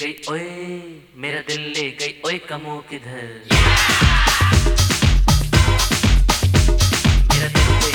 गई ओए मेरा दिल ले गई ओए कमो किधर? मेरा दिल ले